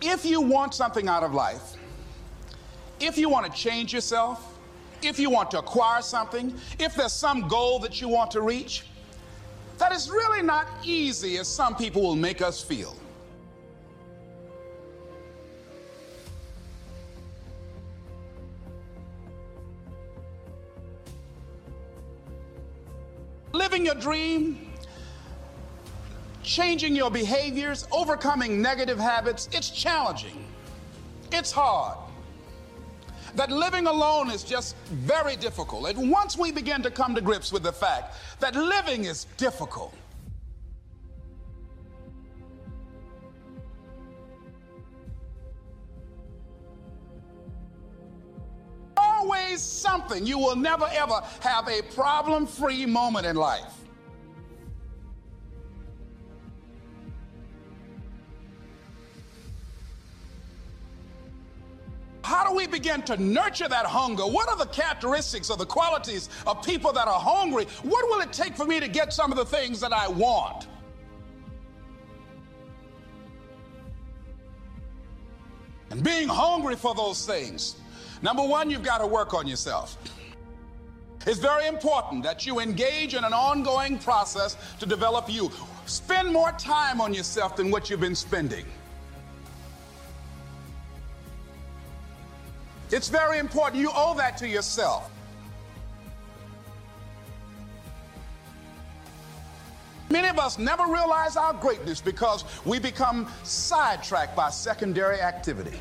If you want something out of life, if you want to change yourself, if you want to acquire something, if there's some goal that you want to reach, that is really not easy as some people will make us feel. Living your dream, changing your behaviors, overcoming negative habits, it's challenging. It's hard that living alone is just very difficult. And once we begin to come to grips with the fact that living is difficult, always something. You will never ever have a problem free moment in life. Do we begin to nurture that hunger? What are the characteristics or the qualities of people that are hungry? What will it take for me to get some of the things that I want? And being hungry for those things. Number one, you've got to work on yourself. It's very important that you engage in an ongoing process to develop you. Spend more time on yourself than what you've been spending. It's very important. You owe that to yourself. Many of us never realize our greatness because we become sidetracked by secondary activity.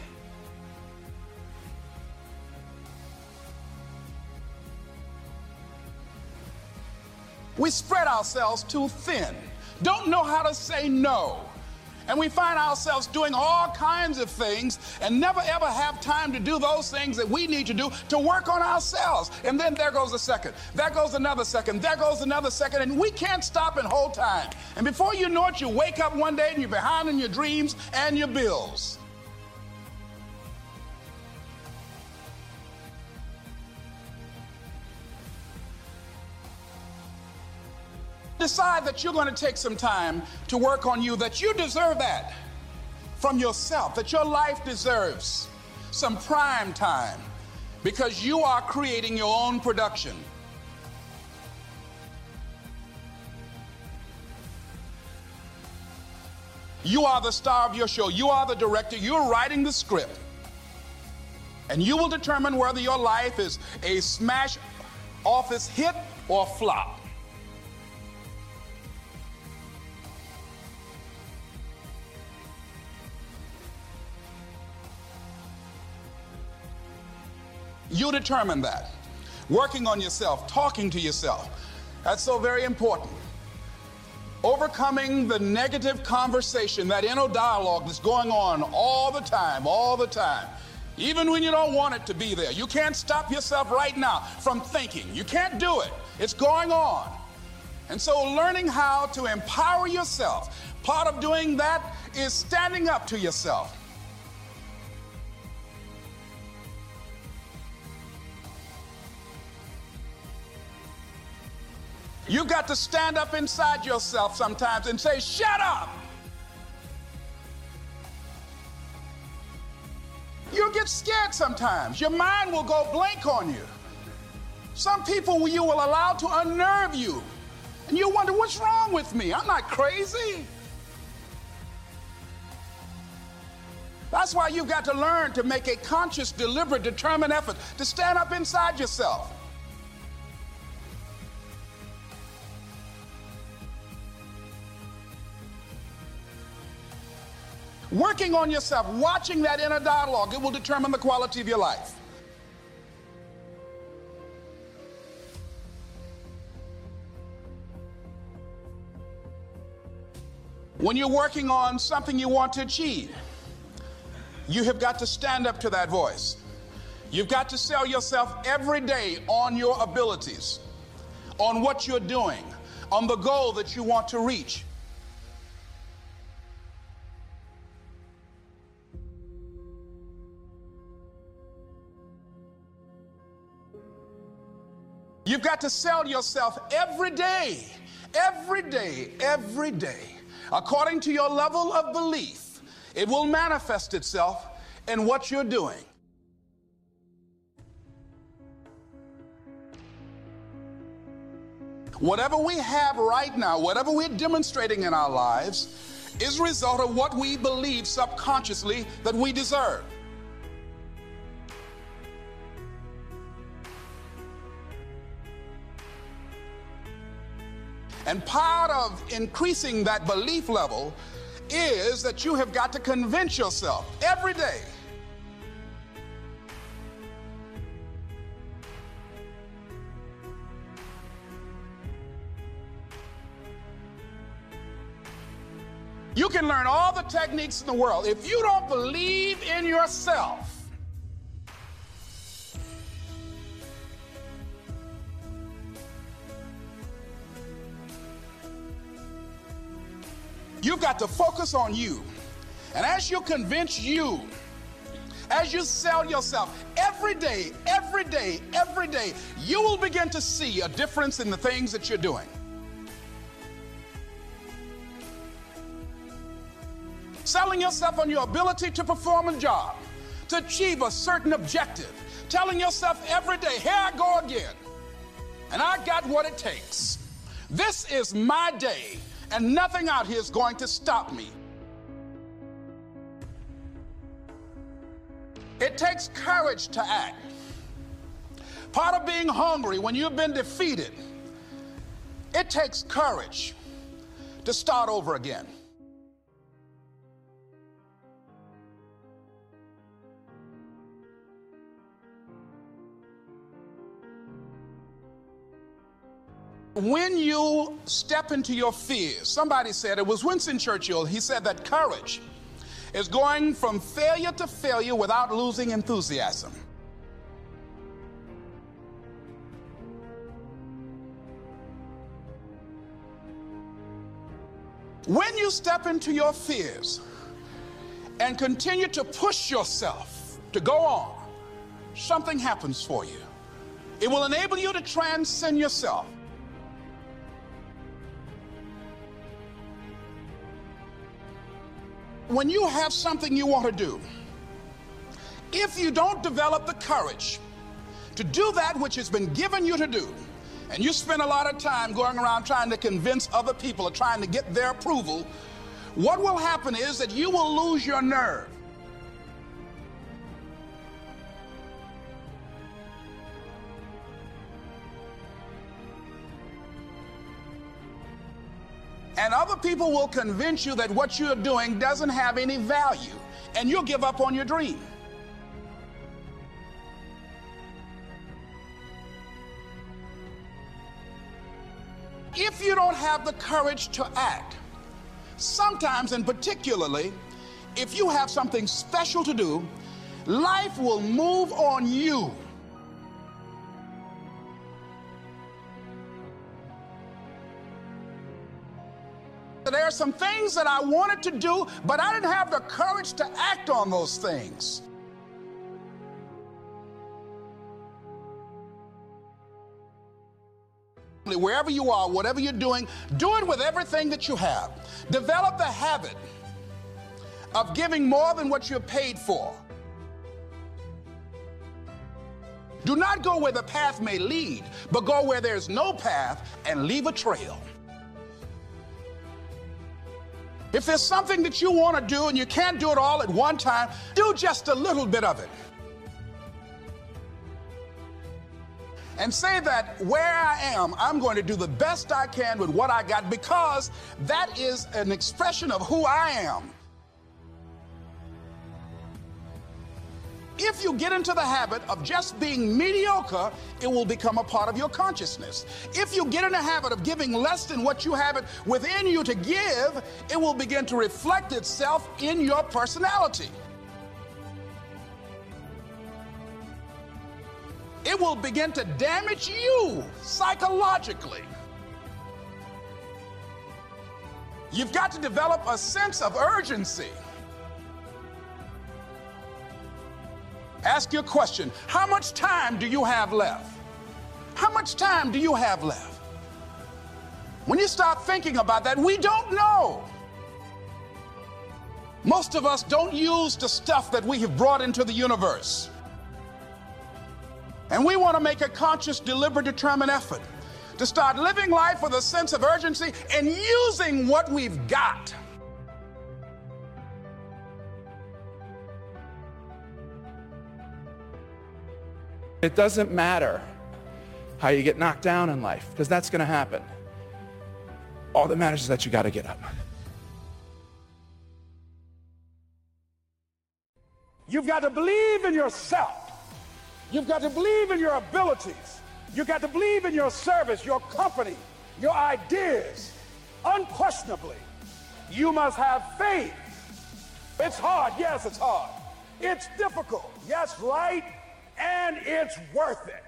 We spread ourselves too thin, don't know how to say no. And we find ourselves doing all kinds of things and never ever have time to do those things that we need to do to work on ourselves. And then there goes a second, there goes another second, there goes another second, and we can't stop and hold time. And before you know it, you wake up one day and you're behind in your dreams and your bills. Decide that you're going to take some time to work on you, that you deserve that from yourself, that your life deserves some prime time because you are creating your own production. You are the star of your show. You are the director. You're writing the script. And you will determine whether your life is a smash office hit or flop. You determine that. Working on yourself, talking to yourself. That's so very important. Overcoming the negative conversation, that inner dialogue that's going on all the time, all the time. Even when you don't want it to be there. You can't stop yourself right now from thinking. You can't do it. It's going on. And so, learning how to empower yourself, part of doing that is standing up to yourself. You got to stand up inside yourself sometimes and say, Shut up! You'll get scared sometimes. Your mind will go blank on you. Some people you will allow to unnerve you. And you wonder, what's wrong with me? I'm not crazy. That's why you've got to learn to make a conscious, deliberate, determined effort to stand up inside yourself. Working on yourself, watching that inner dialogue, it will determine the quality of your life. When you're working on something you want to achieve, you have got to stand up to that voice. You've got to sell yourself every day on your abilities, on what you're doing, on the goal that you want to reach. You've got to sell yourself every day, every day, every day, according to your level of belief it will manifest itself in what you're doing. Whatever we have right now, whatever we're demonstrating in our lives, is a result of what we believe subconsciously that we deserve. And part of increasing that belief level is that you have got to convince yourself every day You can learn all the techniques in the world. If you don't believe in yourself, you've got to focus on you. And as you convince you, as you sell yourself every day, every day, every day, you will begin to see a difference in the things that you're doing. selling yourself on your ability to perform a job, to achieve a certain objective, telling yourself every day, here I go again, and I got what it takes. This is my day, and nothing out here is going to stop me. It takes courage to act. Part of being hungry when you've been defeated, it takes courage to start over again. When you step into your fears, somebody said, it was Winston Churchill, he said that courage is going from failure to failure without losing enthusiasm. When you step into your fears and continue to push yourself to go on, something happens for you. It will enable you to transcend yourself. When you have something you want to do, if you don't develop the courage to do that which has been given you to do, and you spend a lot of time going around trying to convince other people or trying to get their approval, what will happen is that you will lose your nerve. And other people will convince you that what you're doing doesn't have any value, and you'll give up on your dream. If you don't have the courage to act, sometimes and particularly if you have something special to do, life will move on you some things that I wanted to do, but I didn't have the courage to act on those things. Wherever you are, whatever you're doing, do it with everything that you have. Develop the habit of giving more than what you're paid for. Do not go where the path may lead, but go where there's no path and leave a trail. If there's something that you want to do and you can't do it all at one time, do just a little bit of it. And say that where I am, I'm going to do the best I can with what I got because that is an expression of who I am. If you get into the habit of just being mediocre, it will become a part of your consciousness. If you get in the habit of giving less than what you have it within you to give, it will begin to reflect itself in your personality. It will begin to damage you psychologically. You've got to develop a sense of urgency. Ask your question How much time do you have left? How much time do you have left? When you start thinking about that, we don't know. Most of us don't use the stuff that we have brought into the universe. And we want to make a conscious, deliberate, determined effort to start living life with a sense of urgency and using what we've got. It doesn't matter how you get knocked down in life, because that's going to happen. All that matters is that you got to get up. You've got to believe in yourself. You've got to believe in your abilities. You've got to believe in your service, your company, your ideas. Unquestionably, you must have faith. It's hard. Yes, it's hard. It's difficult. Yes, right. And it's worth it.